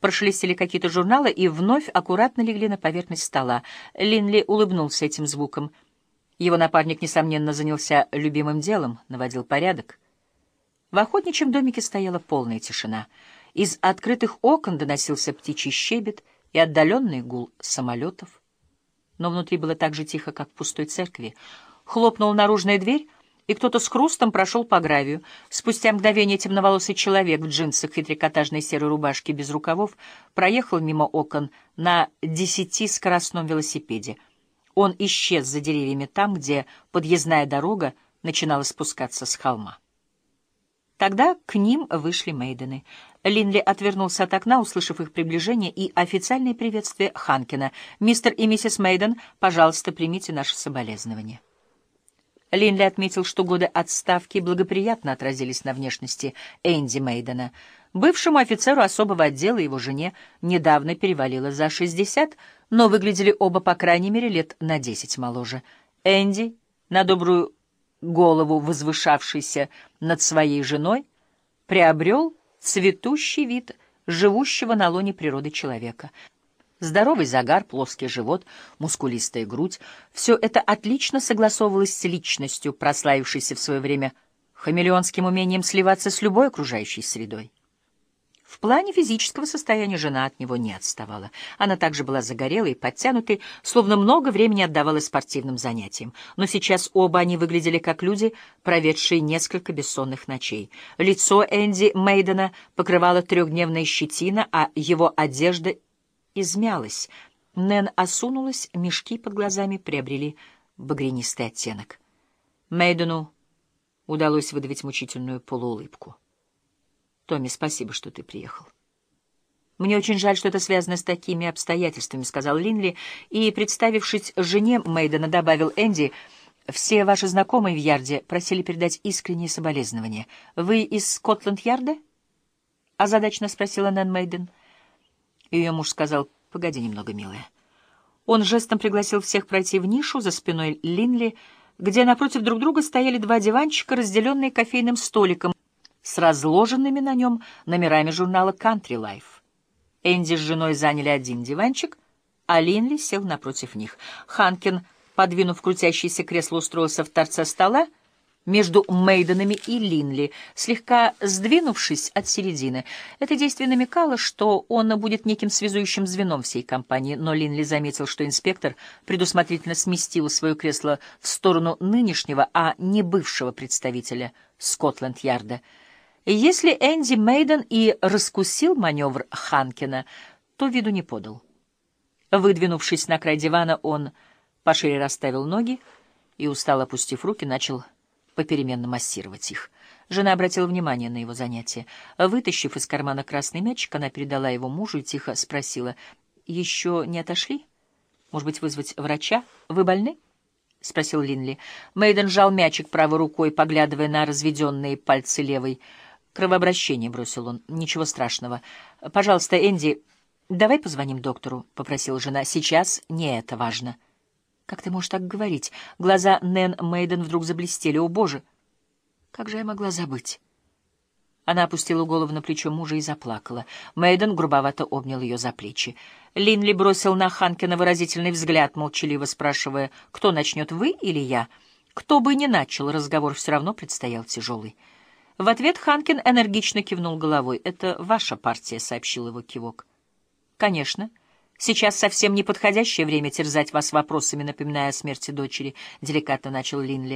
Прошелестели какие-то журналы и вновь аккуратно легли на поверхность стола. Линли улыбнулся этим звуком. Его напарник, несомненно, занялся любимым делом, наводил порядок. В охотничьем домике стояла полная тишина. Из открытых окон доносился птичий щебет и отдаленный гул самолетов. Но внутри было так же тихо, как в пустой церкви. Хлопнула наружная дверь — и кто-то с хрустом прошел по гравию. Спустя мгновение темноволосый человек в джинсах и трикотажной серой рубашке без рукавов проехал мимо окон на десятискоростном велосипеде. Он исчез за деревьями там, где подъездная дорога начинала спускаться с холма. Тогда к ним вышли Мейдены. Линли отвернулся от окна, услышав их приближение и официальное приветствие Ханкина. «Мистер и миссис Мейден, пожалуйста, примите наше соболезнование». Линли отметил, что годы отставки благоприятно отразились на внешности Энди Мейдена. Бывшему офицеру особого отдела его жене недавно перевалило за 60, но выглядели оба, по крайней мере, лет на 10 моложе. Энди, на добрую голову возвышавшийся над своей женой, приобрел цветущий вид живущего на лоне природы человека — Здоровый загар, плоский живот, мускулистая грудь — все это отлично согласовывалось с личностью, прославившейся в свое время хамелеонским умением сливаться с любой окружающей средой. В плане физического состояния жена от него не отставала. Она также была загорелой и подтянутой, словно много времени отдавала спортивным занятиям. Но сейчас оба они выглядели как люди, проведшие несколько бессонных ночей. Лицо Энди Мейдена покрывала трехдневная щетина, а его одежда — измялась. Нэн осунулась, мешки под глазами приобрели багрянистый оттенок. Мейдену удалось выдавить мучительную полуулыбку. «Томми, спасибо, что ты приехал». «Мне очень жаль, что это связано с такими обстоятельствами», — сказал Линли, и, представившись жене Мейдена, добавил Энди, «все ваши знакомые в Ярде просили передать искренние соболезнования. Вы из Скотланд-Ярда?» — озадачно спросила Нэн Мейден. Ее муж сказал, «Погоди немного, милая». Он жестом пригласил всех пройти в нишу за спиной Линли, где напротив друг друга стояли два диванчика, разделенные кофейным столиком с разложенными на нем номерами журнала «Country Life». Энди с женой заняли один диванчик, а Линли сел напротив них. Ханкин, подвинув крутящееся кресло, устроился в торце стола, между Мейденами и Линли, слегка сдвинувшись от середины. Это действие намекало, что он будет неким связующим звеном всей компании, но Линли заметил, что инспектор предусмотрительно сместил свое кресло в сторону нынешнего, а не бывшего представителя Скотланд-Ярда. Если Энди Мейден и раскусил маневр Ханкина, то виду не подал. Выдвинувшись на край дивана, он пошире расставил ноги и, устало опустив руки, начал попеременно массировать их. Жена обратила внимание на его занятие. Вытащив из кармана красный мячик, она передала его мужу и тихо спросила, «Еще не отошли? Может быть, вызвать врача? Вы больны?» — спросил Линли. Мейден сжал мячик правой рукой, поглядывая на разведенные пальцы левой. «Кровообращение», — бросил он. «Ничего страшного. Пожалуйста, Энди, давай позвоним доктору», — попросила жена. «Сейчас не это важно». Как ты можешь так говорить? Глаза Нэн Мейден вдруг заблестели. О, Боже! Как же я могла забыть? Она опустила голову на плечо мужа и заплакала. Мейден грубовато обнял ее за плечи. Линли бросил на Ханкина выразительный взгляд, молчаливо спрашивая, кто начнет, вы или я? Кто бы ни начал, разговор все равно предстоял тяжелый. В ответ Ханкин энергично кивнул головой. «Это ваша партия», — сообщил его кивок. «Конечно». Сейчас совсем неподходящее время терзать вас вопросами, напоминая о смерти дочери, — деликатно начал Линли.